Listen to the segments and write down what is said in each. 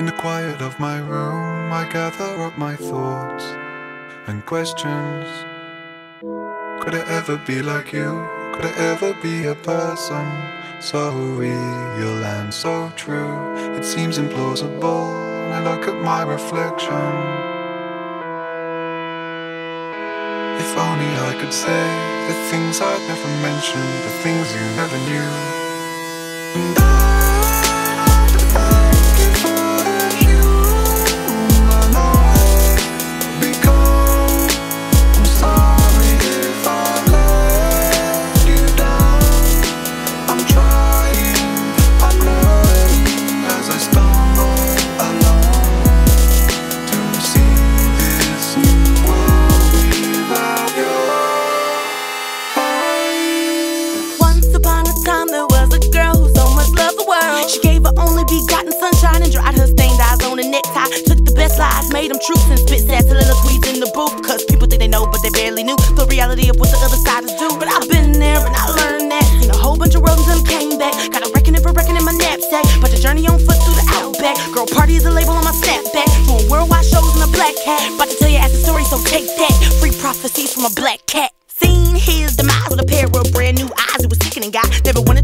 In the quiet of my room, I gather up my thoughts and questions. Could it ever be like you? Could it ever be a person so real and so true? It seems implausible. I look at my reflection. If only I could say the things I'd never mentioned, the things you never knew. And I'd truths, and spit sad soliloquies in the booth. Cause people think they know, but they barely knew the reality of what the other side is do. But I've been there and I learned that. Seen a whole bunch of roads and came back. Got a reckoning for reckoning my knapsack. But the journey on foot through the outback. Girl, party is a label on my snapback. Doing worldwide shows in a black hat. About to tell you as a story, so take that. Free prophecies from a black cat. Seen his demise with a pair of brand new eyes. It was sickening, guy. Never wanted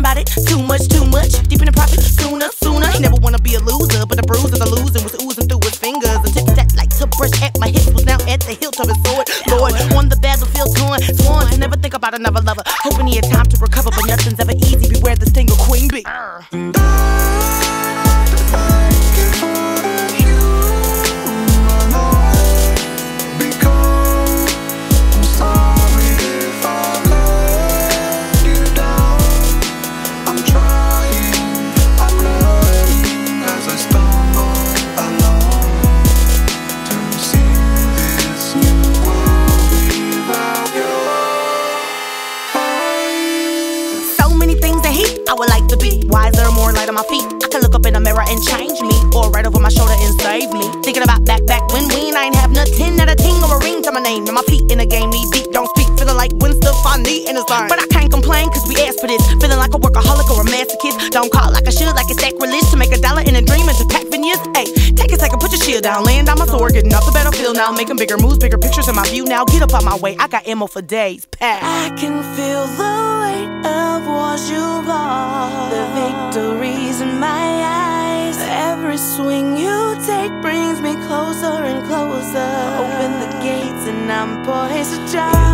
about it too much, too much. Deep in the profit, sooner, sooner. He never wanna be a loser, but the bruise of the losing was oozing through his fingers. A tic tac like to brush at my hips was now at the hilt of his sword. Lord, on the battlefield, torn, sworn never think about another lover. Hoping he had time to recover, but nothing's ever easy. Beware the sting of queen bee. I would like to be wiser, more light on my feet. I can look up in the mirror and change me, or right over my shoulder and save me. Thinking about back back when we I ain't have nothing, not a ting or a ring to my name. And my feet in the game knee deep, don't speak, feeling like Gwen Stefani in a line. But I can't complain cause we asked for this. Feeling like a workaholic or a masochist. Don't call like I should, like it's sacrilege to make a dollar in a dream and to pack vineyards. Hey, take a second, put your shield down, laying down my sword, getting off the battlefield now, making bigger moves, bigger pictures in my view now. Get up out my way, I got ammo for days. Pass. I can feel the of you've lost. The victories in my eyes. Every swing you take brings me closer and closer. Open the gates and I'm poised to dive.